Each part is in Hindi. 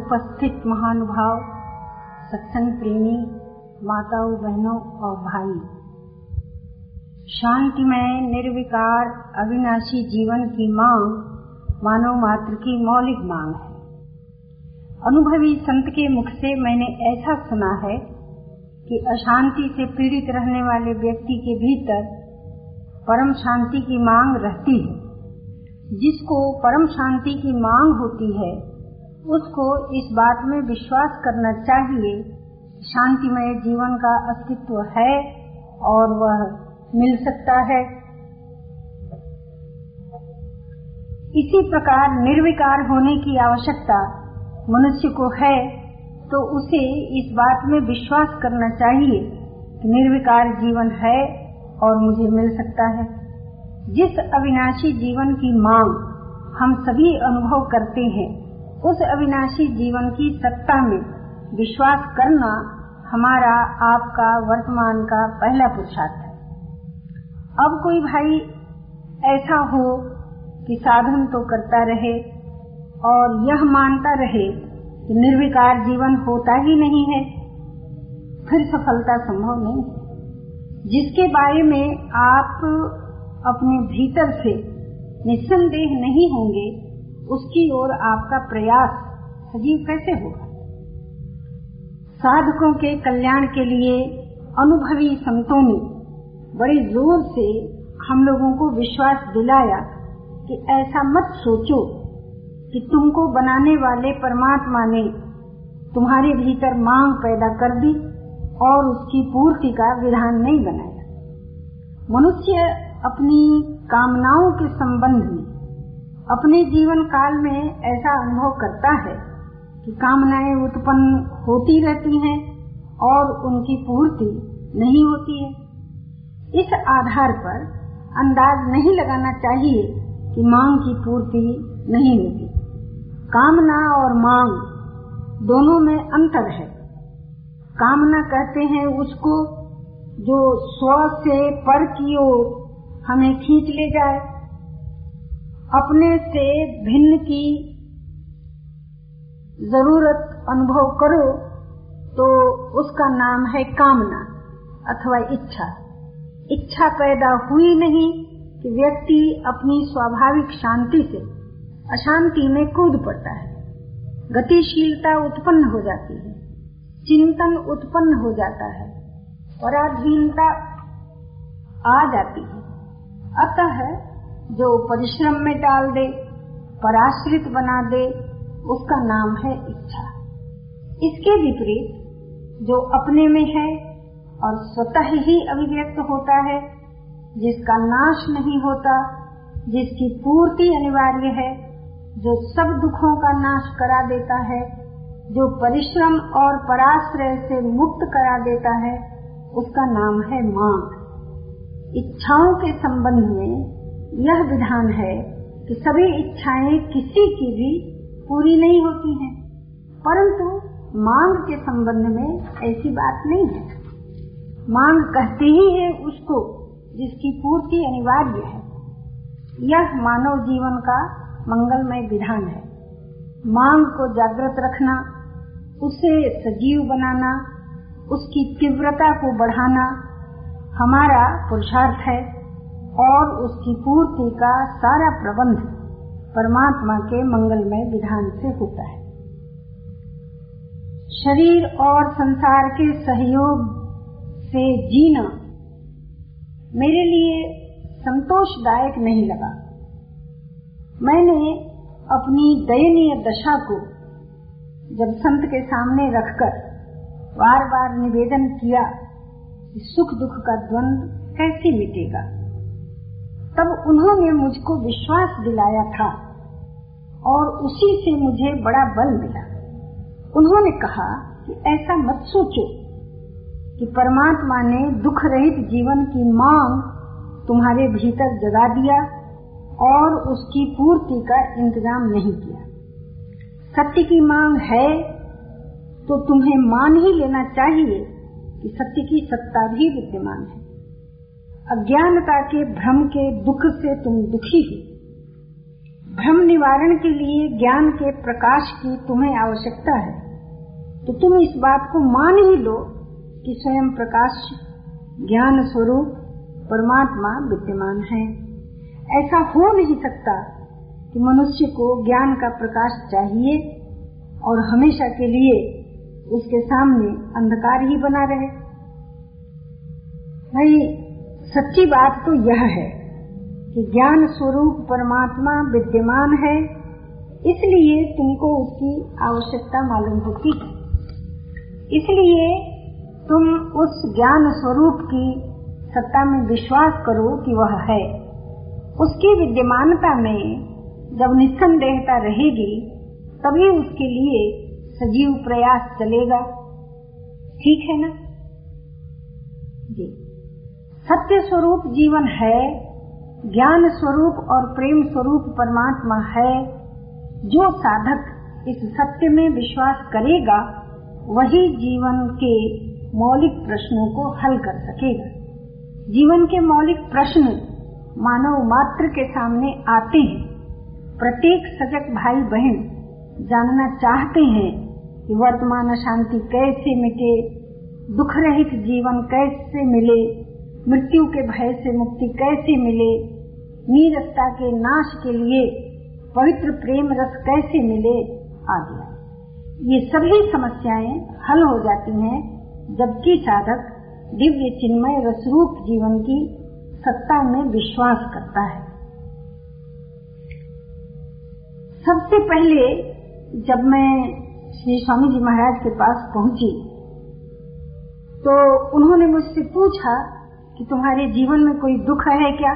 उपस्थित महानुभाव, सत्संग प्रेमी, माताओं, बहनों और भाई। शांतिमय, निर्विकार, अविनाशी जीवन की मांग, मानव मात्र की मौलिक मांग है। अनुभवी संत के मुख से मैंने ऐसा सुना है कि अशांति से पीड़ित रहने वाले व्यक्ति के भीतर परम शांति की मांग रहती है। जिसको परम शांति की मांग होती है उसको इस बात में विश्वास करना चाहिए, शांतिमय जीवन का अस्तित्व है और वह मिल सकता है। इसी प्रकार निर्विकार होने की आवश्यकता मनुष्य को है तो उसे इस बात में विश्वास करना चाहिए कि निर्विकार जीवन है और मुझे मिल सकता है। जिस अविनाशी जीवन की मांग हम सभी अनुभव करते हैं उस अविनाशी जीवन की सत्ता में विश्वास करना हमारा आपका वर्तमान का पहला पुरुषार्थ है। अब कोई भाई ऐसा हो कि साधन तो करता रहे और यह मानता रहे कि निर्विकार जीवन होता ही नहीं है, फिर सफलता संभव नहीं है। जिसके बारे में आप अपने भीतर से निस्संदेह नहीं होंगे उसकी ओर आपका प्रयास सजीव कैसे होगा? साधकों के कल्याण के लिए अनुभवी संतों ने बड़े ज़ोर से हम लोगों को विश्वास दिलाया कि ऐसा मत सोचो कि तुमको बनाने वाले परमात्मा ने तुम्हारे भीतर मांग पैदा कर दी और उसकी पूर्ति का विधान नहीं बनाया। मनुष्य अपनी कामनाओं के संबंध में अपने जीवन काल में ऐसा अनुभव करता है कि कामनाएँ उत्पन्न होती रहती हैं और उनकी पूर्ति नहीं होती है। इस आधार पर अंदाज नहीं लगाना चाहिए कि मांग की पूर्ति नहीं होती। कामना और मांग दोनों में अंतर है। कामना कहते हैं उसको जो स्व से पर की ओर हमें खींच ले जाए। अपने से भिन्न की ज़रूरत अनुभव करो तो उसका नाम है कामना अथवा इच्छा। इच्छा पैदा हुई नहीं कि व्यक्ति अपनी स्वाभाविक शांति से अशांति में कूद पड़ता है। गतिशीलता उत्पन्न हो जाती है, चिंतन उत्पन्न हो जाता है, पराधीनता आ जाती है। अतः जो परिश्रम में डाल दे, पराश्रित बना दे, उसका नाम है इच्छा। इसके विपरीत, जो अपने में है और स्वतः ही अभिव्यक्त होता है, जिसका नाश नहीं होता, जिसकी पूर्ति अनिवार्य है, जो सब दुखों का नाश करा देता है, जो परिश्रम और पराश्रय से मुक्त करा देता है, उसका नाम है मांग इच्छाओं के संबंध में यह विधान है कि सभी इच्छाएँ किसी की भी पूरी नहीं होती हैं, परंतु मांग के संबंध में ऐसी बात नहीं है। मांग कहते ही है उसको जिसकी पूर्ति अनिवार्य है। यह मानव जीवन का मंगलमय विधान है। मांग को जागृत रखना उसे सजीव बनाना उसकी तीव्रता को बढ़ाना हमारा पुरुषार्थ है। और उसकी पूर्ति का सारा प्रबंध परमात्मा के मंगलमय विधान से होता है। शरीर और संसार के सहयोग से जीना मेरे लिए संतोषदायक नहीं लगा। मैंने अपनी दयनीय दशा को जब संत के सामने रखकर बार बार निवेदन किया कि सुख दुख का द्वंद कैसे मिटेगा? तब उन्होंने मुझको विश्वास दिलाया था और उसी से मुझे बड़ा बल मिला। उन्होंने कहा कि ऐसा मत सोचो कि परमात्मा ने दुख रहित जीवन की मांग तुम्हारे भीतर जगा दिया और उसकी पूर्ति का इंतज़ाम नहीं किया। सत्य की मांग है तो तुम्हें मान ही लेना चाहिए कि सत्य की सत्ता भी विद्यमान है। अज्ञानता के, भ्रम के, दुख से तुम दुखी हो। भ्रम निवारण के लिए ज्ञान के प्रकाश की तुम्हें आवश्यकता है। तो तुम इस बात को मान ही लो कि स्वयं प्रकाश, ज्ञान स्वरूप, परमात्मा विद्यमान है। ऐसा हो नहीं सकता कि मनुष्य को ज्ञान का प्रकाश चाहिए और हमेशा के लिए उसके सामने अंधकार ही बना रहे। भाई सच्ची बात तो यह है कि ज्ञान स्वरूप परमात्मा विद्यमान है, इसलिए तुमको उसकी आवश्यकता मालूम होती इसलिए तुम उस ज्ञान स्वरूप की सत्ता में विश्वास करो कि वह है। उसकी विद्यमानता में जब निस्संदेहता रहेगी, तभी उसके लिए सजीव प्रयास चलेगा। ठीक है ना? जी। सत्य स्वरूप जीवन है, ज्ञान स्वरूप और प्रेम स्वरूप परमात्मा है। जो साधक इस सत्य में विश्वास करेगा, वही जीवन के मौलिक प्रश्नों को हल कर सकेगा। जीवन के मौलिक प्रश्न मानव मात्र के सामने आते हैं। प्रत्येक सजग भाई बहन जानना चाहते हैं कि वर्तमान शांति कैसे मिटे, दुख रहित जीवन कैसे मिले मृत्यु के भय से मुक्ति कैसे मिले? नीरसता के नाश के लिए पवित्र प्रेम रस कैसे मिले? आदि। ये सभी समस्याएँ हल हो जाती हैं, जबकि साधक दिव्य चिन्मय रसरूप जीवन की सत्ता में विश्वास करता है। सबसे पहले जब मैं श्री स्वामी जी महाराज के पास पहुँची तो उन्होंने मुझसे पूछा कि तुम्हारे जीवन में कोई दुख है क्या?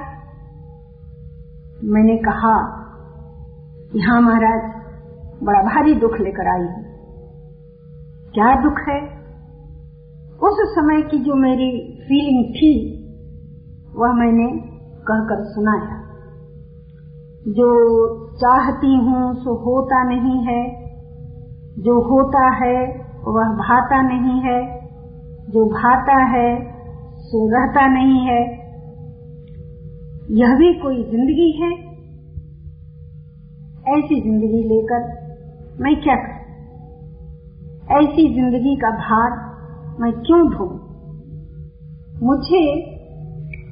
मैंने कहा कि हाँ महाराज, बड़ा भारी दुख लेकर आई हूँ। क्या दुख है? उस समय की जो मेरी फीलिंग थी, वह मैंने कहकर सुनाया। जो चाहती हूँ, सो होता नहीं है। जो होता है, वह भाता नहीं है। जो भाता है रहता नहीं है। यह भी कोई ज़िंदगी है? ऐसी ज़िंदगी लेकर मैं क्या कर? ऐसी ज़िंदगी का भार मैं क्यों ढू? मुझे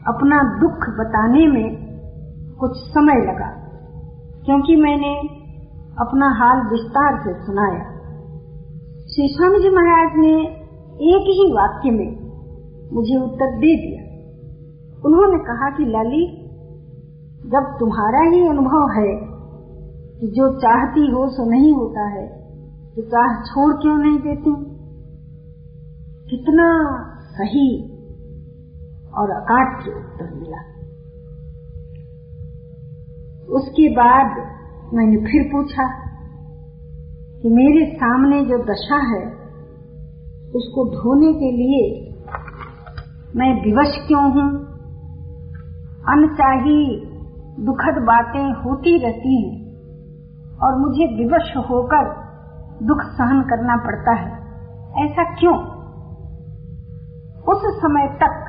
अपना दुख बताने में कुछ समय लगा, क्योंकि मैंने अपना हाल विस्तार से सुनाया। श्री स्वामी जी महाराज ने एक ही वाक्य में मुझे उत्तर दे दिया। उन्होंने कहा कि, लाली, जब तुम्हारा ही अनुभव है कि जो चाहती हो सो नहीं होता है तो चाह छोड़ क्यों नहीं देती? कितना सही और अकाट्य उत्तर मिला। उसके बाद मैंने फिर पूछा कि मेरे सामने जो दशा है, उसको धोने के लिए मैं विवश क्यों हूँ? अनचाही दुखद बातें होती रहती हैं और मुझे विवश होकर दुख सहन करना पड़ता है। ऐसा क्यों? उस समय तक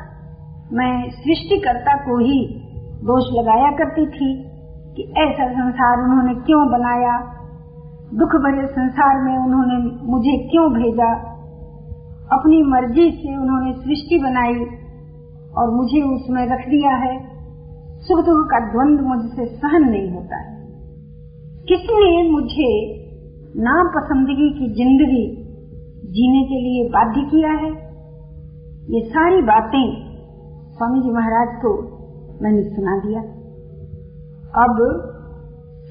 मैं सृष्टिकर्ता को ही दोष लगाया करती थी कि ऐसा संसार उन्होंने क्यों बनाया? दुख भरे संसार में उन्होंने मुझे क्यों भेजा? अपनी मर्ज़ी से उन्होंने सृष्टि बनाई और मुझे उसमें रख दिया है। सुख दुख का द्वंद मुझसे सहन नहीं होता है। किसने मुझे नापसंदगी की ज़िंदगी जीने के लिए बाध्य किया है। ये सारी बातें स्वामी जी महाराज को मैंने सुना दिया। अब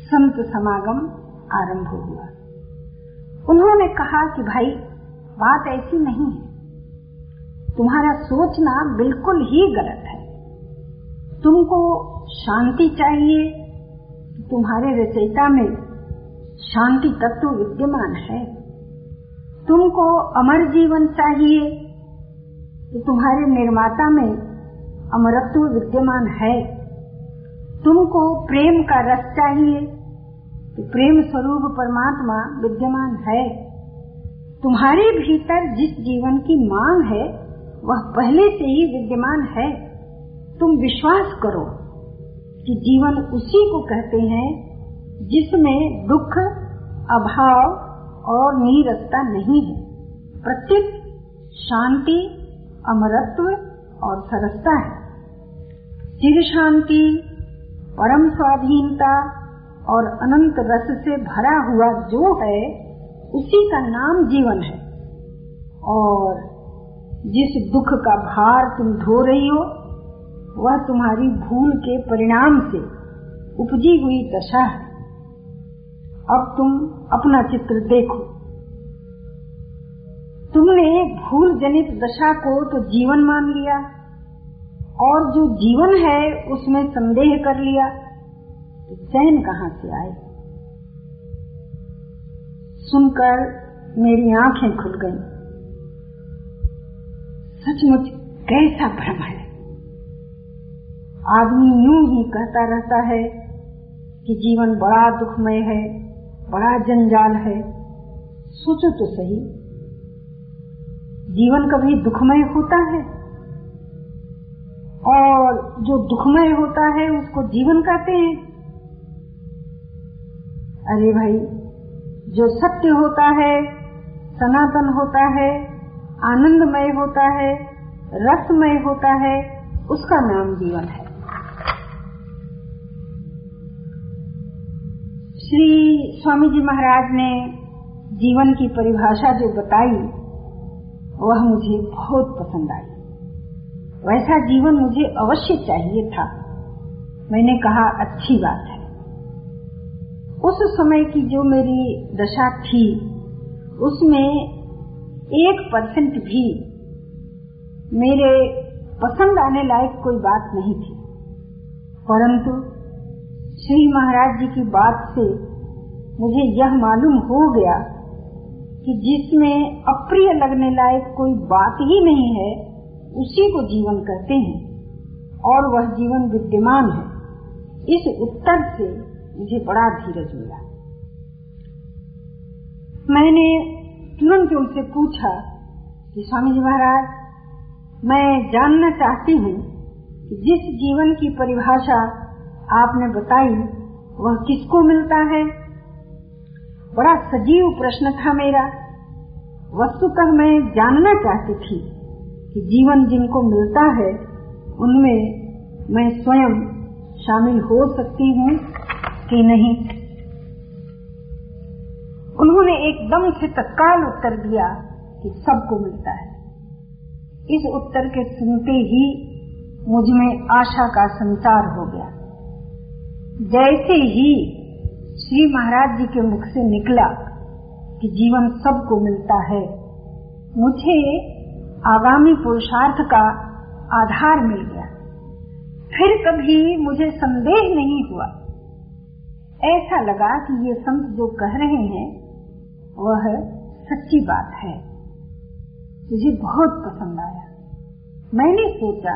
संत समागम आरंभ हुआ। उन्होंने कहा कि भाई बात ऐसी नहीं है। तुम्हारा सोचना बिल्कुल ही गलत है। तुमको शांति चाहिए, तुम्हारे रचयिता में शांति तत्व विद्यमान है। तुमको अमर जीवन चाहिए तो तुम्हारे निर्माता में अमरत्व विद्यमान है। तुमको प्रेम का रस चाहिए तो प्रेम स्वरूप परमात्मा विद्यमान है। तुम्हारे भीतर जिस जीवन की मांग है, वह पहले से ही विद्यमान है। तुम विश्वास करो कि जीवन उसी को कहते हैं, जिसमें दुख, अभाव और नीरसता नहीं है। प्रत्येक शांति, अमरत्व और सरसता है। चिर शांति, परम स्वाधीनता और अनंत रस से भरा हुआ जो है उसी का नाम जीवन है। और जिस दुख का भार तुम ढो रही हो, वह तुम्हारी भूल के परिणाम से उपजी हुई दशा है। अब तुम अपना चित्र देखो। तुमने भूल जनित दशा को तो जीवन मान लिया, और जो जीवन है उसमें संदेह कर लिया तो चैन कहाँ से आए? सुनकर मेरी आँखें खुल गईं। सचमुच कैसा भ्रम है। आदमी यूँ ही कहता रहता है कि जीवन बड़ा दुखमय है, बड़ा जंजाल है। सोचो तो सही, जीवन कभी दुखमय होता है? और जो दुखमय होता है उसको जीवन कहते हैं। अरे भाई जो सत्य होता है, सनातन होता है, आनंदमय होता है, रसमय होता है, उसका नाम जीवन है। श्री स्वामी जी महाराज ने जीवन की परिभाषा जो बताई, वह मुझे बहुत पसंद आई। वैसा जीवन मुझे अवश्य चाहिए था। मैंने कहा, अच्छी बात है। उस समय की जो मेरी दशा थी, उसमें एक परसेंट भी मेरे पसंद आने लायक कोई बात नहीं थी। परंतु श्री महाराज जी की बात से मुझे यह मालूम हो गया कि जिसमें अप्रिय लगने लायक कोई बात ही नहीं है, उसी को जीवन कहते हैं और वह जीवन विद्यमान है। इस उत्तर से मुझे बड़ा धीरज मिला। मैंने तुरंत उनसे पूछा कि स्वामी जी महाराज, मैं जानना चाहती हूँ कि जिस जीवन की परिभाषा आपने बताई, वह किसको मिलता है? बड़ा सजीव प्रश्न था मेरा। वस्तुतः मैं जानना चाहती थी कि जीवन जिनको मिलता है, उनमें मैं स्वयं शामिल हो सकती हूँ। कि नहीं। उन्होंने एकदम से तत्काल उत्तर दिया कि सबको मिलता है। इस उत्तर के सुनते ही मुझमें आशा का संचार हो गया। जैसे ही श्री महाराज जी के मुख से निकला कि जीवन सबको मिलता है, मुझे आगामी पुरुषार्थ का आधार मिल गया। फिर कभी मुझे संदेह नहीं हुआ ऐसा लगा कि ये संत जो कह रहे हैं, वह सच्ची बात है। मुझे बहुत पसंद आया। मैंने सोचा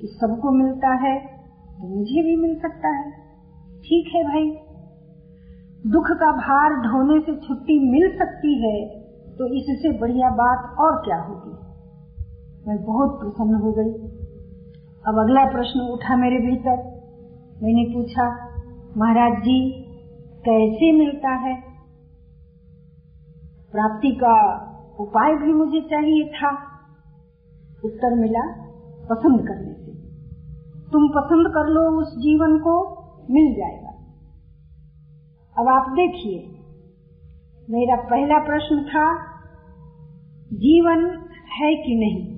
कि सबको मिलता है तो मुझे भी मिल सकता है। ठीक है भाई। दुख का भार ढोने से छुट्टी मिल सकती है तो इससे बढ़िया बात और क्या होगी? मैं बहुत प्रसन्न हो गई। अब अगला प्रश्न उठा मेरे भीतर। मैंने पूछा महाराज जी, कैसे मिलता है? प्राप्ति का उपाय भी मुझे चाहिए था। उत्तर मिला, पसंद करने से। तुम पसंद कर लो, उस जीवन को मिल जाएगा। अब आप देखिए, मेरा पहला प्रश्न था, जीवन है कि नहीं?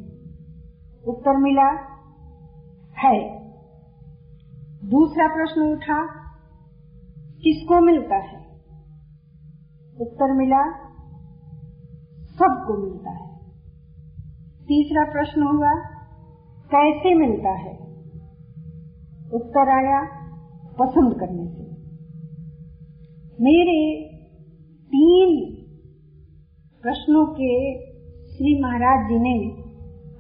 उत्तर मिला, है। दूसरा प्रश्न उठा किसको मिलता है? उत्तर मिला, सबको मिलता है। तीसरा प्रश्न हुआ, कैसे मिलता है? उत्तर आया, पसंद करने से। मेरे तीन प्रश्नों के श्री महाराज जी ने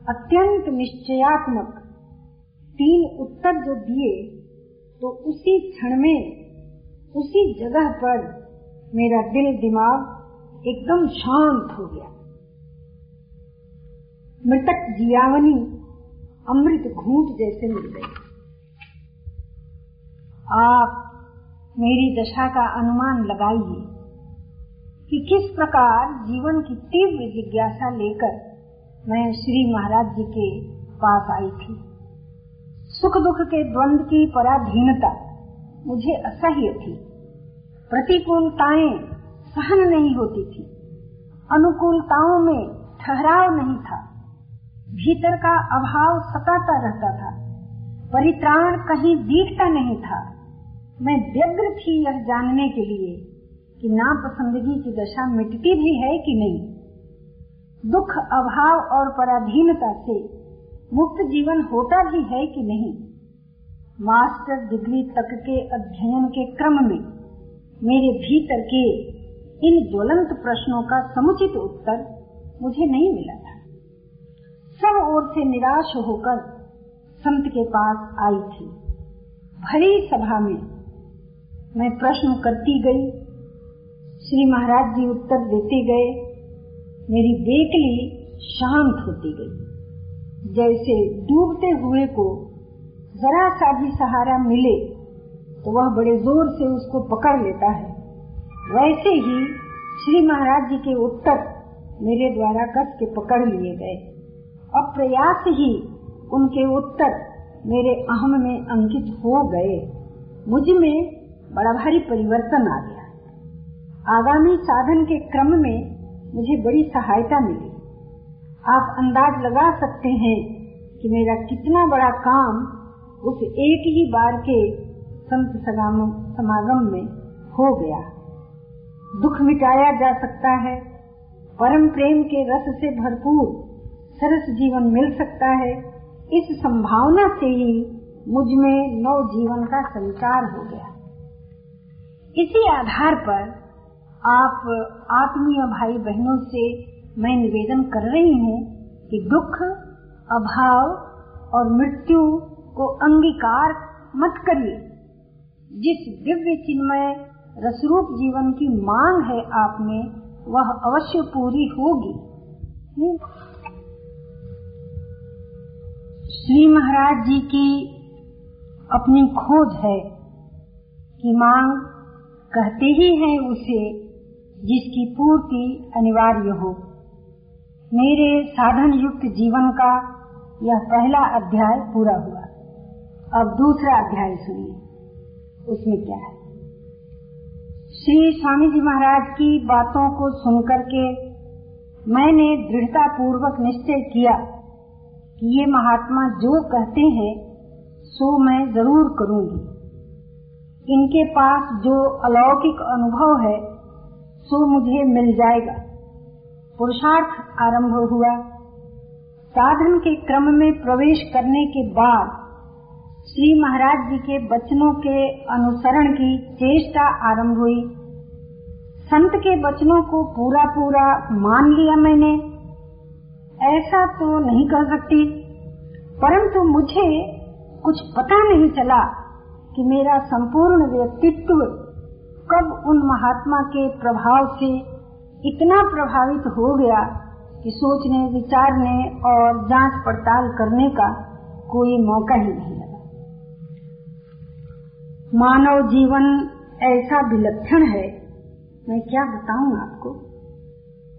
अत्यंत निश्चयात्मक तीन उत्तर जो दिए तो उसी क्षण में उसी जगह पर मेरा दिल दिमाग एकदम शांत हो गया। मृतक जियावनी अमृत घूट जैसे मिल गई आप मेरी दशा का अनुमान लगाइए कि किस प्रकार जीवन की तीव्र जिज्ञासा लेकर मैं श्री महाराज जी के पास आई थी। सुख दुख के द्वंद की पराधीनता मुझे असह्य थी। प्रतिकूलताएँ सहन नहीं होती थी। अनुकूलताओं में ठहराव नहीं था। भीतर का अभाव सताता रहता था। परित्राण कहीं दिखता नहीं था। मैं व्यग्र थी यह जानने के लिए कि नापसंदगी की दशा मिटती भी है कि नहीं। दुख, अभाव और पराधीनता से मुक्त जीवन होता भी है कि नहीं। मास्टर डिग्री तक के अध्ययन के क्रम में मेरे भीतर के इन ज्वलंत प्रश्नों का समुचित उत्तर मुझे नहीं मिला था। सब ओर से निराश होकर संत के पास आई थी। भरी सभा में मैं प्रश्न करती गई, श्री महाराज जी उत्तर देते गए, मेरी बेकली शांत होती गई। जैसे डूबते हुए को जरा सा भी सहारा मिले तो वह बड़े ज़ोर से उसको पकड़ लेता है। वैसे ही श्री महाराज जी के उत्तर मेरे द्वारा कस के पकड़ लिए गए। अप्रयास ही उनके उत्तर मेरे अहम में अंकित हो गए। मुझमें बड़ा भारी परिवर्तन आ गया। आगामी साधन के क्रम में मुझे बड़ी सहायता मिली। आप अंदाज लगा सकते हैं कि मेरा कितना बड़ा काम उस एक ही बार के संत समागम में हो गया। दुख मिटाया जा सकता है, परम प्रेम के रस से भरपूर सरस जीवन मिल सकता है। इस संभावना से ही मुझमें नव जीवन का संचार हो गया। इसी आधार पर आप आत्मीय भाई बहनों से मैं निवेदन कर रही हूँ कि दुख, अभाव और मृत्यु को अंगीकार मत करिए। जिस दिव्य चिन्मय रसरूप जीवन की मांग है आप में, वह अवश्य पूरी होगी। श्री महाराज जी की अपनी खोज है कि मांग कहते ही है उसे, जिसकी पूर्ति अनिवार्य हो। मेरे साधन युक्त जीवन का यह पहला अध्याय पूरा हुआ। अब दूसरा अध्याय सुनिए। उसमें क्या है? श्री स्वामी जी महाराज की बातों को सुनकर के मैंने दृढ़ता पूर्वक निश्चय किया कि ये महात्मा जो कहते हैं, सो मैं ज़रूर करूँगी। इनके पास जो अलौकिक अनुभव है, सो मुझे मिल जाएगा। पुरुषार्थ आरंभ हुआ। साधन के क्रम में प्रवेश करने के बाद श्री महाराज जी के वचनों के अनुसरण की चेष्टा आरंभ हुई। संत के वचनों को पूरा पूरा मान लिया मैंने। ऐसा तो नहीं कर सकती, परंतु मुझे कुछ पता नहीं चला कि मेरा संपूर्ण व्यक्तित्व कब उन महात्मा के प्रभाव से इतना प्रभावित हो गया कि सोचने, विचारने और जाँच पड़ताल करने का कोई मौका ही नहीं मानव जीवन ऐसा विलक्षण है। मैं क्या बताऊँ आपको?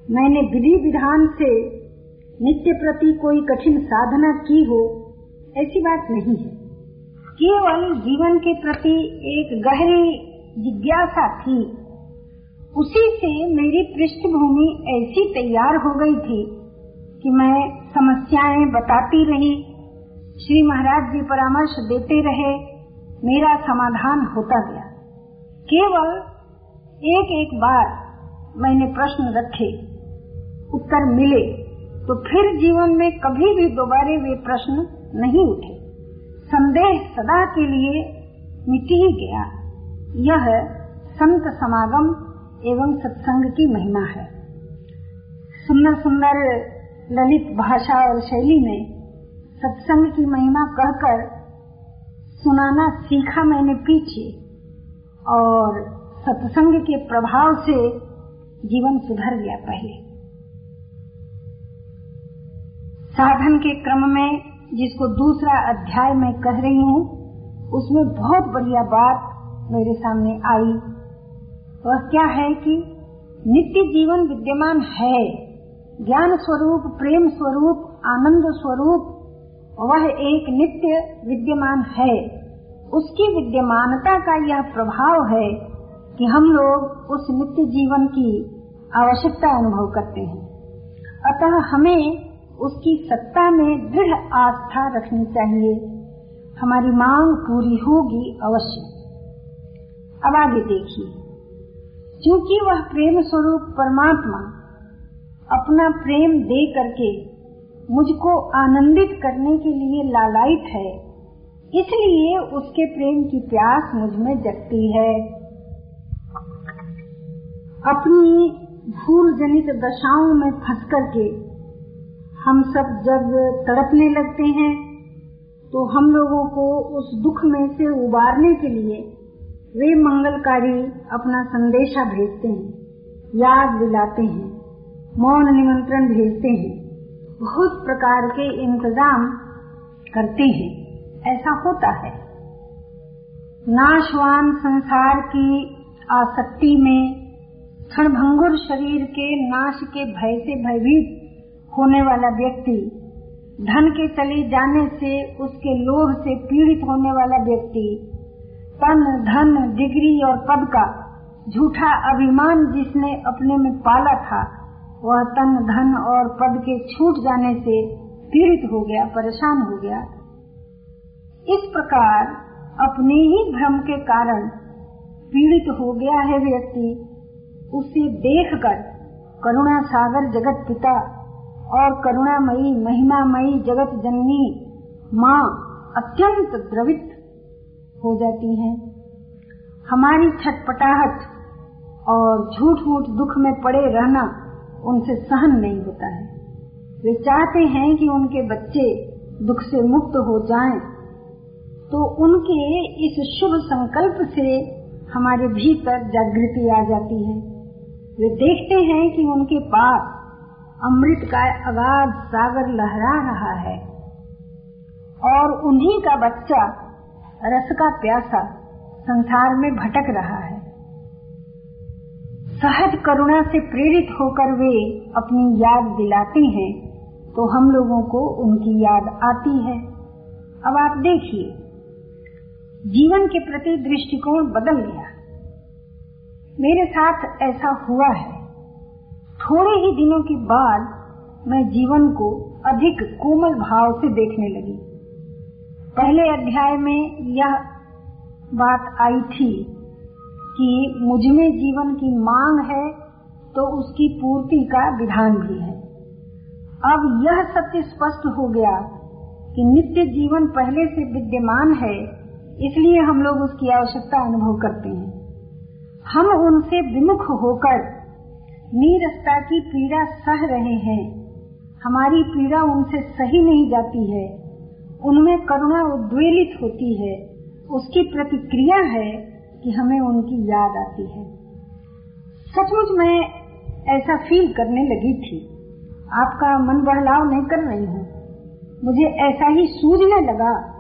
मैंने विधि विधान से नित्य प्रति कोई कठिन साधना की हो, ऐसी बात नहीं है। केवल जीवन के प्रति एक गहरी जिज्ञासा थी। उसी से मेरी पृष्ठभूमि ऐसी तैयार हो गई थी कि मैं समस्याएँ बताती रही, श्री महाराज जी परामर्श देते रहे मेरा समाधान होता गया। केवल एक एक बार मैंने प्रश्न रखे, उत्तर मिले तो फिर जीवन में कभी भी दोबारे वे प्रश्न नहीं उठे। संदेह सदा के लिए मिट ही गया। यह संत समागम एवं सत्संग की महिमा है। सुंदर सुंदर ललित भाषा और शैली में सत्संग की महिमा कहकर सुनाना सीखा मैंने पीछे और सत्संग के प्रभाव से जीवन सुधर गया पहले। साधन के क्रम में जिसको दूसरा अध्याय में कह रही हूँ, उसमें बहुत बढ़िया बात मेरे सामने आई। वह क्या है कि नित्य जीवन विद्यमान है। ज्ञान स्वरूप, प्रेम स्वरूप, आनंद स्वरूप वह एक नित्य विद्यमान है। उसकी विद्यमानता का यह प्रभाव है कि हम लोग उस नित्य जीवन की आवश्यकता अनुभव करते हैं। अतः हमें उसकी सत्ता में दृढ़ आस्था रखनी चाहिए। हमारी मांग पूरी होगी अवश्य। अब आगे देखिए। क्योंकि वह प्रेम स्वरूप परमात्मा अपना प्रेम दे करके मुझको आनंदित करने के लिए लालायित है। इसलिए उसके प्रेम की प्यास मुझमें जगती है। अपनी भूल जनित दशाओं में फंस करके हम सब जब तड़पने लगते हैं तो हम लोगों को उस दुख में से उबारने के लिए वे मंगलकारी अपना संदेशा भेजते हैं, याद दिलाते हैं, मौन निमंत्रण भेजते हैं। बहुत प्रकार के इंतज़ाम करते हैं। ऐसा होता है। नाशवान संसार की आसक्ति में क्षणभंगुर शरीर के नाश के भय से भयभीत होने वाला व्यक्ति, धन के चले जाने से उसके लोभ से पीड़ित होने वाला व्यक्ति, तन, धन, डिग्री और पद का झूठा अभिमान जिसने अपने में पाला था वह तन, धन और पद के छूट जाने से पीड़ित हो गया, परेशान हो गया। इस प्रकार अपने ही भ्रम के कारण पीड़ित हो गया है व्यक्ति। उसे देखकर करुणा सागर जगत पिता और करुणामयी, महिमामयी जगत जननी माँ अत्यंत द्रवित हो जाती हैं। हमारी छटपटाहट और झूठ मूठ दुख में पड़े रहना उनसे सहन नहीं होता है। वे चाहते हैं कि उनके बच्चे दुख से मुक्त हो जाएँ, तो उनके इस शुभ संकल्प से हमारे भीतर जागृति आ जाती है। वे देखते हैं कि उनके पास अमृत का अगाध सागर लहरा रहा है और उन्हीं का बच्चा रस का प्यासा संसार में भटक रहा है। सहज करुणा से प्रेरित होकर वे अपनी याद दिलाते हैं तो हम लोगों को उनकी याद आती है। अब आप देखिए, जीवन के प्रति दृष्टिकोण बदल गया। मेरे साथ ऐसा हुआ है। थोड़े ही दिनों के बाद मैं जीवन को अधिक कोमल भाव से देखने लगी। पहले अध्याय में यह बात आई थी कि मुझमें जीवन की मांग है तो उसकी पूर्ति का विधान भी है। अब यह सत्य स्पष्ट हो गया कि नित्य जीवन पहले से विद्यमान है, इसलिए हम लोग उसकी आवश्यकता अनुभव करते हैं। हम उनसे विमुख होकर नीरसता की पीड़ा सह रहे हैं। हमारी पीड़ा उनसे सही नहीं जाती है। उनमें करुणा उद्वेलित होती है। उसकी प्रतिक्रिया है कि हमें उनकी याद आती है। सचमुच मैं ऐसा फील करने लगी थी। आपका मन बहलाव नहीं कर रही हूँ। मुझे ऐसा ही सूझने लगा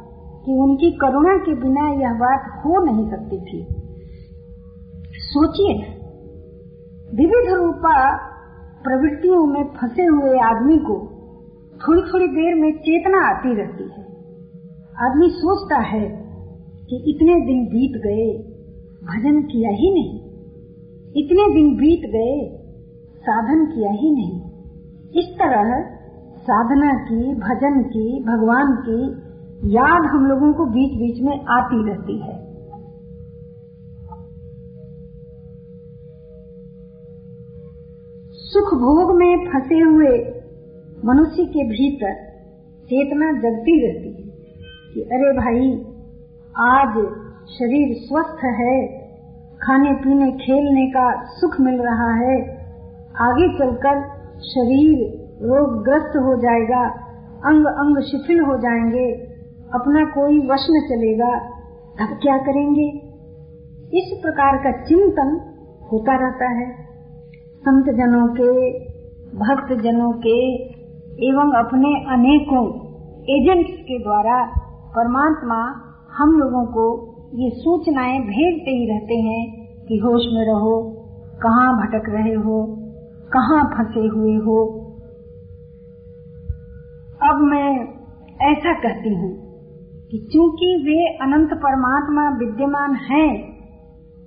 कि उनकी करुणा के बिना यह बात हो नहीं सकती थी। सोचिए, विविध रूपा प्रवृत्तियों में फंसे हुए आदमी को थोड़ी थोड़ी देर में चेतना आती रहती है। आदमी सोचता है कि इतने दिन बीत गए भजन किया ही नहीं। इतने दिन बीत गए, साधन किया ही नहीं। इस तरह साधना की, भजन की, भगवान की याद हम लोगों को बीच बीच में आती रहती है। सुख भोग में फंसे हुए मनुष्य के भीतर चेतना जगती रहती है कि अरे भाई, आज शरीर स्वस्थ है, खाने पीने, खेलने का सुख मिल रहा है, आगे चलकर शरीर रोगग्रस्त हो जाएगा, अंग अंग शिथिल हो जाएँगे, अपना कोई वश न चलेगा। तब क्या करेंगे? इस प्रकार का चिंतन होता रहता है। संत जनों के, भक्त जनों के, एवं अपने अनेकों एजेंट्स के द्वारा परमात्मा हम लोगों को ये सूचनाएँ भेजते ही रहते हैं कि होश में रहो, कहाँ भटक रहे हो, कहाँ फंसे हुए हो। अब मैं ऐसा कहती हूँ कि चूँकि वे अनंत परमात्मा विद्यमान हैं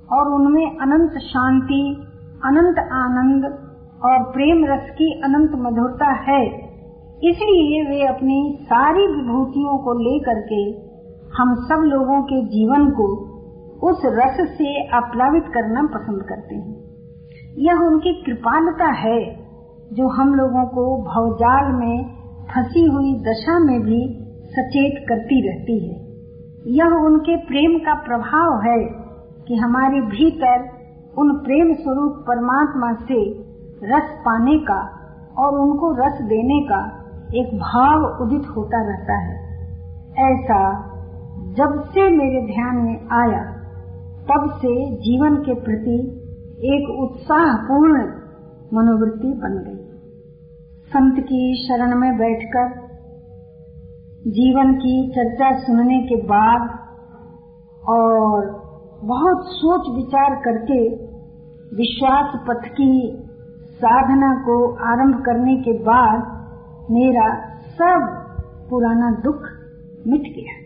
और उनमें अनंत शांति, अनंत आनंद और प्रेम रस की अनंत मधुरता है, इसलिए वे अपनी सारी विभूतियों को लेकर के हम सब लोगों के जीवन को उस रस से आप्लावित करना पसंद करते हैं। यह उनकी कृपालता है जो हम लोगों को भवजाल में फंसी हुई दशा में भी सचेत करती रहती है। यह उनके प्रेम का प्रभाव है कि हमारे भीतर उन प्रेम स्वरूप परमात्मा से रस पाने का और उनको रस देने का एक भाव उदित होता रहता है। ऐसा जब से मेरे ध्यान में आया, तब से जीवन के प्रति एक उत्साहपूर्ण मनोवृत्ति बन गई। संत की शरण में बैठकर, जीवन की चर्चा सुनने के बाद और बहुत सोच विचार करके विश्वास पथ की साधना को आरंभ करने के बाद मेरा सब पुराना दुख मिट गया।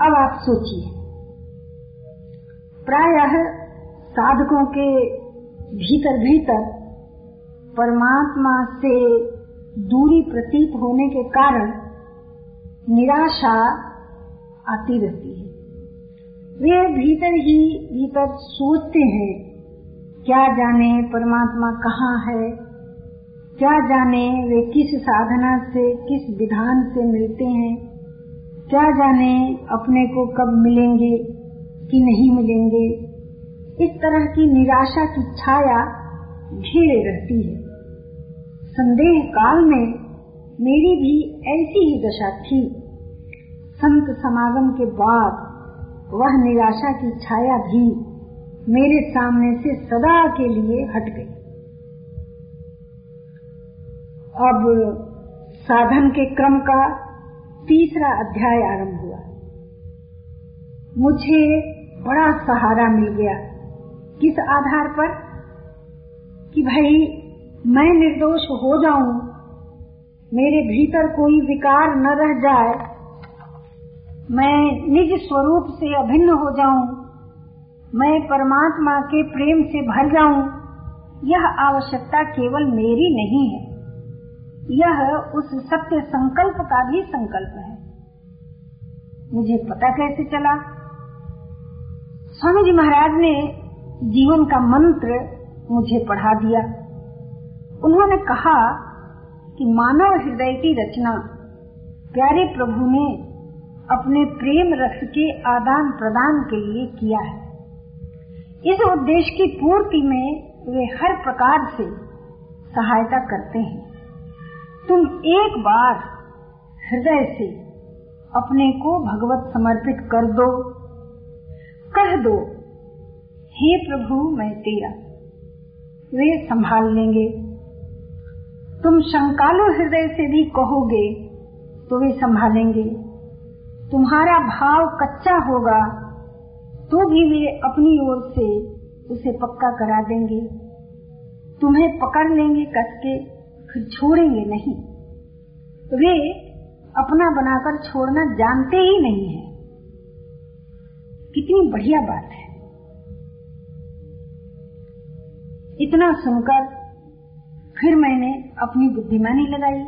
अब आप सोचिए। प्रायः साधकों के भीतर भीतर परमात्मा से दूरी प्रतीत होने के कारण निराशा आती रहती है। वे भीतर ही भीतर सोचते हैं, क्या जाने परमात्मा कहाँ है, क्या जाने वे किस साधना से, किस विधान से मिलते हैं। क्या जाने अपने को कब मिलेंगे कि नहीं मिलेंगे? इस तरह की निराशा की छाया घेरे रहती है। संदेह काल में मेरी भी ऐसी ही दशा थी। संत समागम के बाद वह निराशा की छाया भी मेरे सामने से सदा के लिए हट गई। अब साधन के क्रम का तीसरा अध्याय आरंभ हुआ। मुझे बड़ा सहारा मिल गया। किस आधार पर? कि भाई, मैं निर्दोष हो जाऊँ, मेरे भीतर कोई विकार न रह जाए, मैं निज स्वरूप से अभिन्न हो जाऊँ, मैं परमात्मा के प्रेम से भर जाऊँ, यह आवश्यकता केवल मेरी नहीं है। यह उस सत्य संकल्प का भी संकल्प है। मुझे पता कैसे चला? स्वामी जी महाराज ने जीवन का मंत्र मुझे पढ़ा दिया। उन्होंने कहा कि मानव हृदय की रचना, प्यारे प्रभु ने अपने प्रेम रस के आदान प्रदान के लिए किया है। इस उद्देश्य की पूर्ति में वे हर प्रकार से सहायता करते हैं। तुम एक बार हृदय से अपने को भगवत समर्पित कर दो। कह दो, हे प्रभु, मैं तेरा वे संभाल लेंगे। तुम शंकालु हृदय से भी कहोगे तो वे संभालेंगे। तुम्हारा भाव कच्चा होगा तो भी वे अपनी ओर से उसे पक्का करा देंगे। तुम्हें पकड़ लेंगे कस के फिर छोड़ेंगे नहीं। वे अपना बनाकर छोड़ना जानते ही नहीं है। कितनी बढ़िया बात है। इतना सुनकर फिर मैंने अपनी बुद्धिमानी लगाई।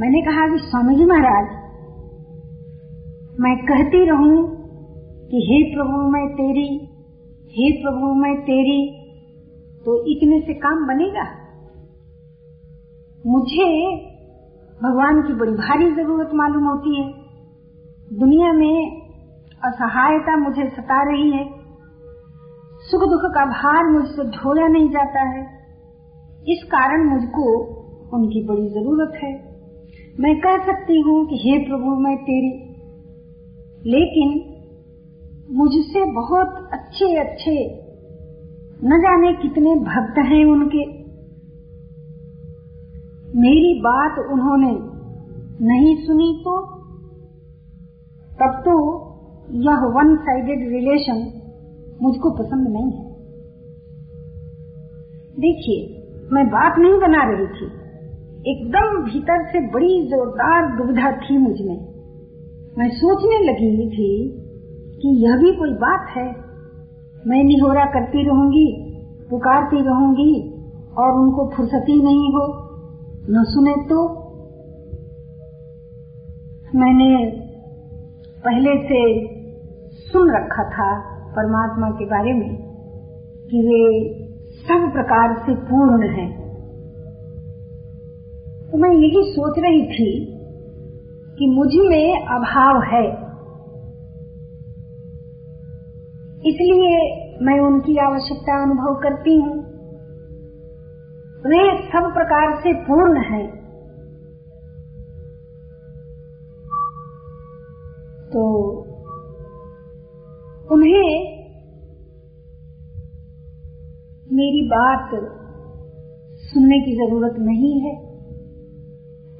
मैंने कहा कि स्वामी जी महाराज, मैं कहती रहूँ कि हे प्रभु, मैं तेरी, हे प्रभु, मैं तेरी तो इतने से काम बनेगा? मुझे भगवान की बड़ी भारी ज़रूरत मालूम होती है। दुनिया में असहायता मुझे सता रही है। सुख दुख का भार मुझसे ढोया नहीं जाता है। इस कारण मुझको उनकी बड़ी ज़रूरत है। मैं कह सकती हूँ कि हे प्रभु, मैं तेरी। लेकिन मुझसे बहुत अच्छे अच्छे न जाने कितने भक्त हैं उनके। मेरी बात उन्होंने नहीं सुनी तो? तब तो यह वन साइडेड रिलेशन मुझको पसंद नहीं है। देखिए, मैं बात नहीं बना रही थी। एकदम भीतर से बड़ी जोरदार दुविधा थी मुझमें मैं। सोचने लगी थी कि यह भी कोई बात है। मैं निहोरा करती रहूँगी, पुकारती रहूँगी और उनको फुर्सती नहीं हो। न सुने तो। मैंने पहले से सुन रखा था परमात्मा के बारे में कि वे सब प्रकार से पूर्ण हैं। तो मैं यही सोच रही थी कि मुझमें अभाव है। इसलिए मैं उनकी आवश्यकता अनुभव करती हूँ। वे सब प्रकार से पूर्ण है। तो उन्हें मेरी बात सुनने की ज़रूरत नहीं है।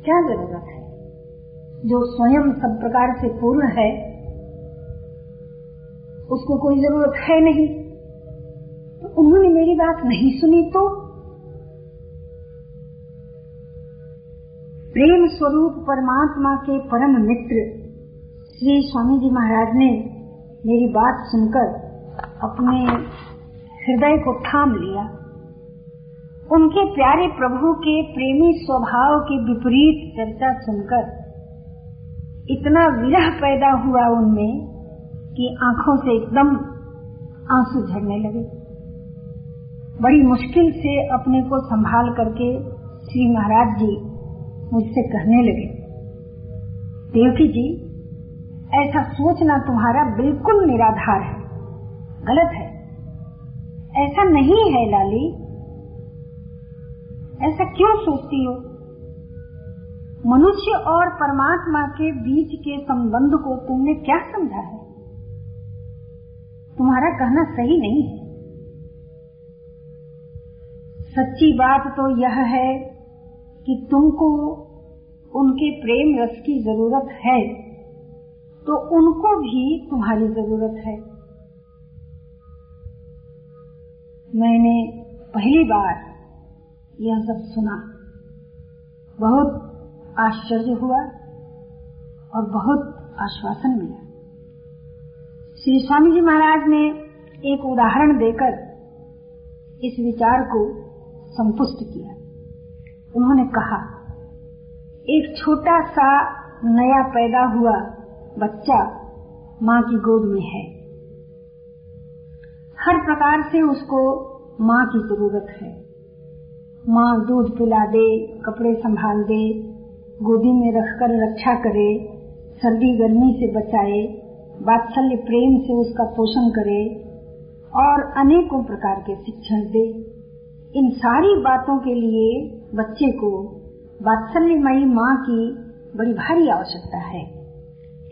क्या ज़रूरत है? जो स्वयं सब प्रकार से पूर्ण है, उसको कोई ज़रूरत है नहीं। तो उन्होंने मेरी बात नहीं सुनी तो प्रेम स्वरूप परमात्मा के परम मित्र, श्री स्वामी जी महाराज ने मेरी बात सुनकर अपने हृदय को थाम लिया। उनके प्यारे प्रभु के प्रेमी स्वभाव की विपरीत चर्चा सुनकर इतना विरह पैदा हुआ उनमें कि आँखों से एकदम आँसू झड़ने लगे। बड़ी मुश्किल से अपने को संभाल करके श्री महाराज जी मुझसे कहने लगे, देवकी जी, ऐसा सोचना तुम्हारा बिल्कुल निराधार है, गलत है। ऐसा नहीं है लाली। ऐसा क्यों सोचती हो? मनुष्य और परमात्मा के बीच के संबंध को तुमने क्या समझा है? तुम्हारा कहना सही नहीं है। सच्ची बात तो यह है कि तुमको उनके प्रेम रस की ज़रूरत है तो उनको भी तुम्हारी ज़रूरत है। मैंने पहली बार यह सब सुना। बहुत आश्चर्य हुआ और बहुत आश्वासन मिला। श्री स्वामी जी महाराज ने एक उदाहरण देकर इस विचार को संतुष्ट किया। उन्होंने कहा एक छोटा सा नया पैदा हुआ बच्चा माँ की गोद में है। हर प्रकार से उसको माँ की ज़रूरत है। माँ दूध पिला दे, कपड़े संभाल दे, गोदी में रखकर रक्षा करे, सर्दी गर्मी से बचाए वात्सल्य प्रेम से उसका पोषण करे और अनेकों प्रकार के शिक्षण दे। इन सारी बातों के लिए बच्चे को वात्सल्यमयी माँ की बड़ी भारी आवश्यकता है।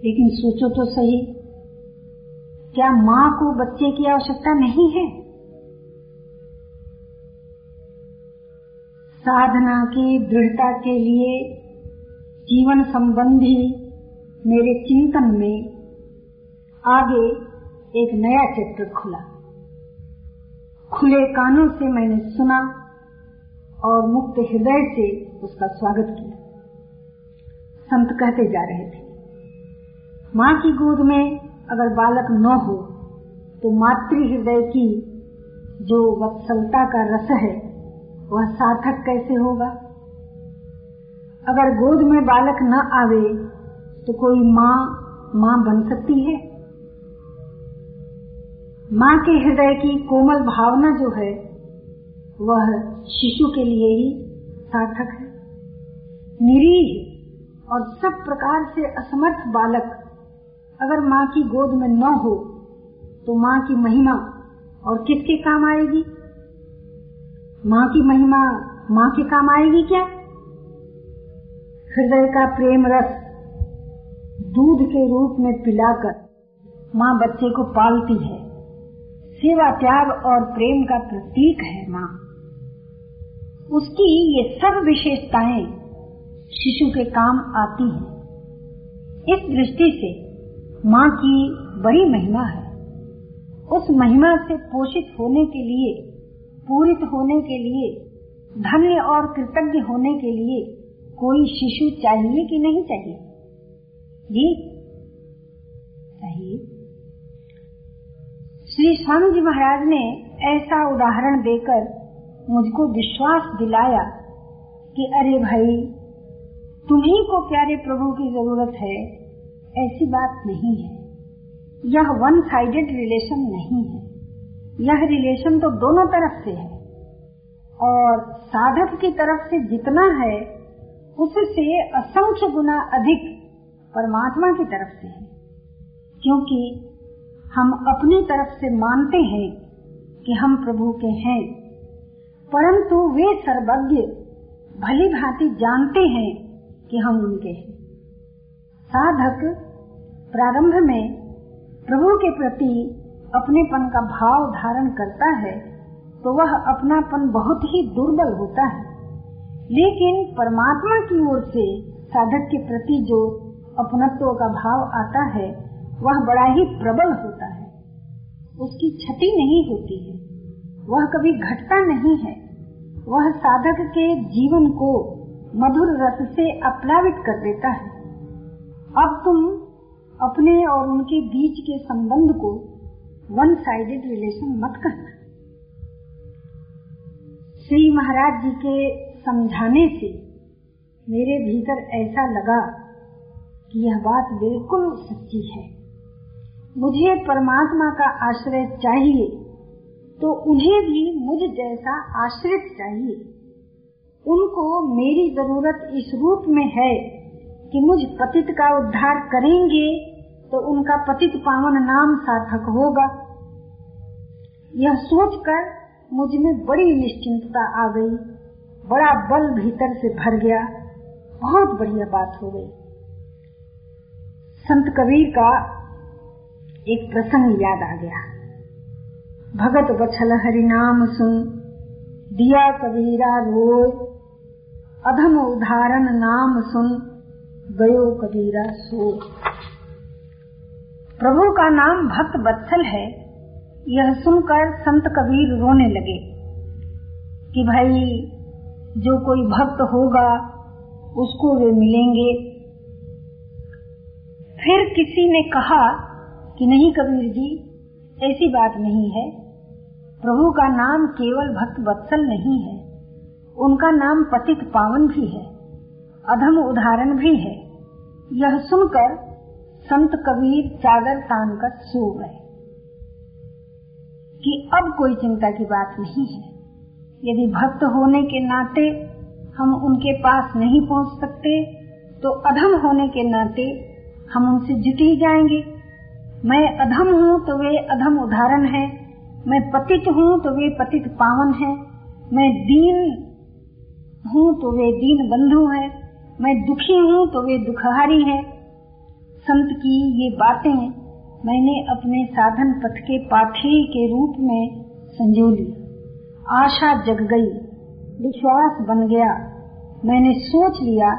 लेकिन सोचो तो सही, क्या माँ को बच्चे की आवश्यकता नहीं है? साधना की दृढ़ता के लिए जीवन संबंधी मेरे चिंतन में आगे एक नया चैप्टर खुला। खुले कानों से मैंने सुना और मुक्त हृदय से उसका स्वागत किया। संत कहते जा रहे थे, माँ की गोद में अगर बालक न हो तो मातृ हृदय की जो वत्सलता का रस है, वह सार्थक कैसे होगा? अगर गोद में बालक न आवे तो कोई माँ माँ बन सकती है? माँ के हृदय की कोमल भावना जो है, वह शिशु के लिए ही सार्थक है। निरीह और सब प्रकार से असमर्थ बालक अगर माँ की गोद में न हो तो माँ की महिमा और किसके काम आएगी? माँ की महिमा माँ के काम आएगी क्या? हृदय का प्रेम रस दूध के रूप में पिलाकर माँ बच्चे को पालती है। सेवा त्याग और प्रेम का प्रतीक है माँ। उसकी ये सब विशेषताएँ शिशु के काम आती हैं। इस दृष्टि से माँ की बड़ी महिमा है। उस महिमा से पोषित होने के लिए, पूरित होने के लिए, धन्य और कृतज्ञ होने के लिए कोई शिशु चाहिए कि नहीं चाहिए? जी, चाहिए। श्री स्वामी जी महाराज ने ऐसा उदाहरण देकर मुझको विश्वास दिलाया कि अरे भाई, तुम्ही को प्यारे प्रभु की ज़रूरत है, ऐसी बात नहीं है। यह वन साइडेड रिलेशन नहीं है। यह रिलेशन तो दोनों तरफ़ से है। और साधक की तरफ़ से जितना है, उससे असंख्य गुना अधिक परमात्मा की तरफ़ से है। क्योंकि हम अपनी तरफ़ से मानते हैं कि हम प्रभु के हैं। परंतु वे सर्वज्ञ भली भांति जानते हैं कि हम उनके हैं। साधक प्रारंभ में प्रभु के प्रति अपनेपन का भाव धारण करता है तो वह अपनापन बहुत ही दुर्बल होता है। लेकिन परमात्मा की ओर से साधक के प्रति जो अपनत्व का भाव आता है, वह बड़ा ही प्रबल होता है। उसकी क्षति नहीं होती है। वह कभी घटता नहीं है। वह साधक के जीवन को मधुर रस से अप्लावित कर देता है। अब तुम अपने और उनके बीच के संबंध को वन साइडेड रिलेशन मत करना श्री महाराज जी के समझाने से मेरे भीतर ऐसा लगा कि यह बात बिल्कुल सच्ची है। मुझे परमात्मा का आश्रय चाहिए। तो उन्हें भी मुझ जैसा आश्रित चाहिए। उनको मेरी ज़रूरत इस रूप में है कि मुझ पतित का उद्धार करेंगे तो उनका पतित पावन नाम सार्थक होगा। यह सोचकर मुझमें बड़ी निश्चिंतता आ गई। बड़ा बल भीतर से भर गया। बहुत बढ़िया बात हो गई। संत कबीर का एक प्रसंग याद आ गया। भगत बछल हरि नाम सुन। दिया कबीरा रोय। अधम उदाहरण नाम सुन। गयो कबीरा सो। प्रभु का नाम भक्त बत्सल है। यह सुनकर संत कबीर रोने लगे कि भाई, जो कोई भक्त होगा, उसको वे मिलेंगे। फिर किसी ने कहा कि नहीं कबीर जी ऐसी बात नहीं है। प्रभु का नाम केवल भक्त वत्सल नहीं है। उनका नाम पतित पावन भी है। अधम उदाहरण भी है। यह सुनकर संत कबीर चादर तान कर सो गए। कि अब कोई चिंता की बात नहीं है। यदि भक्त होने के नाते हम उनके पास नहीं पहुँच सकते तो अधम होने के नाते हम उनसे जुट ही जाएँगे। मैं अधम हूँ तो वे अधम उदाहरण है। मैं पतित हूँ तो वे पतित पावन है। मैं दीन हूँ तो वे दीन बंधु है। मैं दुखी हूँ तो वे दुखहारी है। संत की ये बातें मैंने अपने साधन पथ के पाथी के रूप में संजो ली आशा जग गई, विश्वास बन गया। मैंने सोच लिया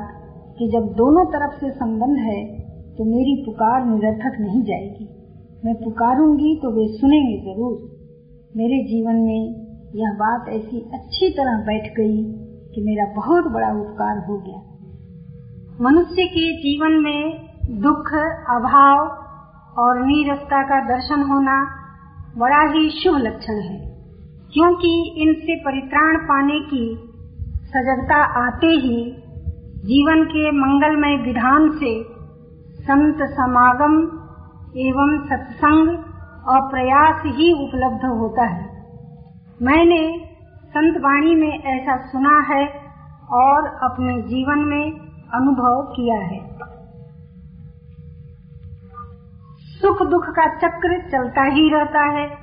कि जब दोनों तरफ़ से संबंध है तो मेरी पुकार निरर्थक नहीं जाएगी। मैं पुकारूँगी तो वे सुनेंगे ज़रूर। मेरे जीवन में यह बात ऐसी अच्छी तरह बैठ गई कि मेरा बहुत बड़ा उपकार हो गया। मनुष्य के जीवन में दुख, अभाव और नीरसता का दर्शन होना बड़ा ही शुभ लक्षण है, क्योंकि इनसे परित्राण पाने की सजगता आते ही जीवन के मंगलमय विधान से संत समागम एवं सत्संग और प्रयास ही उपलब्ध होता है। मैंने संत वाणी में ऐसा सुना है और अपने जीवन में अनुभव किया है। सुख दुख का चक्र चलता ही रहता है।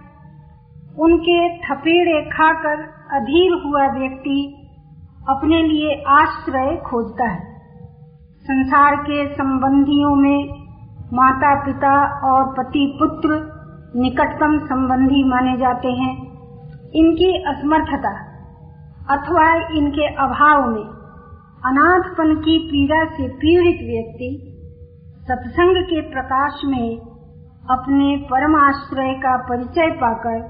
उनके थपेड़े खाकर अधीर हुआ व्यक्ति अपने लिए आश्रय खोजता है। संसार के संबंधियों में माता पिता और पति पुत्र निकटतम संबंधी माने जाते हैं। इनकी असमर्थता अथवा इनके अभाव में अनाथपन की पीड़ा से पीड़ित व्यक्ति सत्संग के प्रकाश में अपने परमाश्रय का परिचय पाकर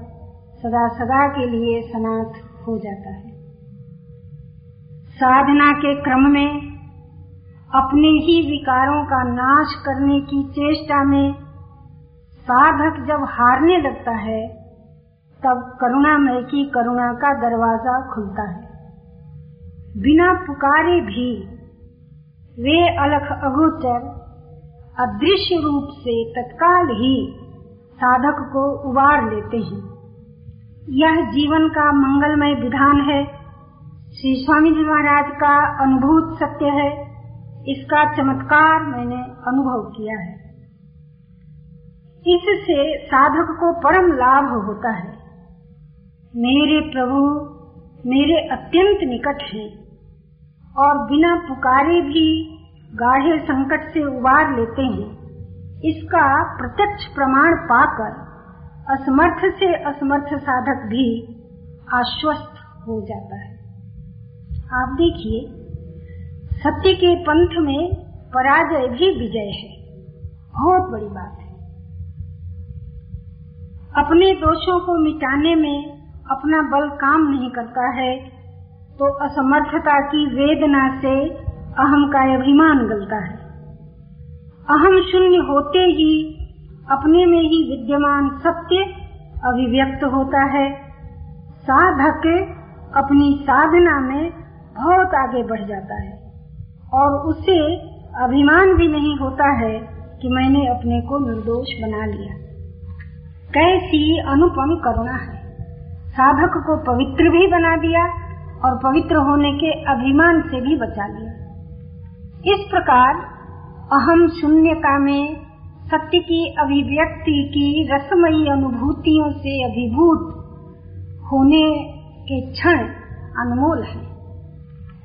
सदा सदा के लिए सनाथ हो जाता है। साधना के क्रम में अपने ही विकारों का नाश करने की चेष्टा में साधक जब हारने लगता है, तब करुणामय की करुणा का दरवाज़ा खुलता है। बिना पुकारे भी वे अलख अगोचर अदृश्य रूप से तत्काल ही साधक को उबार लेते हैं। यह जीवन का मंगलमय विधान है। श्री स्वामी जी महाराज का अनुभूत सत्य है। इसका चमत्कार मैंने अनुभव किया है। इससे साधक को परम लाभ होता है। मेरे प्रभु मेरे अत्यंत निकट हैं और बिना पुकारे भी गाढ़े संकट से उबार लेते हैं। इसका प्रत्यक्ष प्रमाण पाकर असमर्थ से असमर्थ साधक भी आश्वस्त हो जाता है। आप देखिए सत्य के पंथ में पराजय भी विजय है। बहुत बड़ी बात है। अपने दोषों को मिटाने में अपना बल काम नहीं करता है तो असमर्थता की वेदना से अहम का अभिमान गलता है। अहम शून्य होते ही अपने में ही विद्यमान सत्य अभिव्यक्त होता है। साधक अपनी साधना में बहुत आगे बढ़ जाता है। और उसे अभिमान भी नहीं होता है कि मैंने अपने को निर्दोष बना लिया। कैसी अनुपम करुणा है। साधक को पवित्र भी बना दिया और पवित्र होने के अभिमान से भी बचा लिया। इस प्रकार अहम शून्यता में सत्य की अभिव्यक्ति की रसमयी अनुभूतियों से अभिभूत होने के क्षण अनमोल हैं।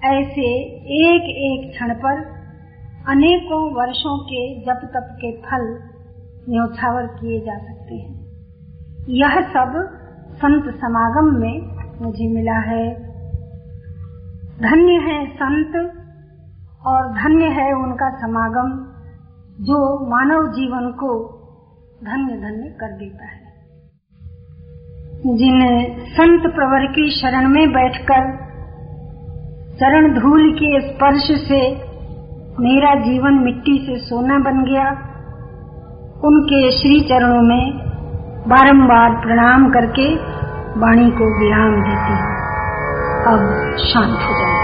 ऐसे एक एक क्षण पर अनेकों वर्षों के जप तप के फल न्योछावर किए जा सकते हैं। यह सब संत समागम में मुझे मिला है। धन्य है संत और धन्य है उनका समागम, जो मानव जीवन को धन्य धन्य कर देता है। जिन संत प्रवर की शरण में बैठकर चरण धूल के स्पर्श से मेरा जीवन मिट्टी से सोना बन गया। उनके श्री चरणों में बारंबार प्रणाम करके वाणी को विराम देती अब शांत हो जाए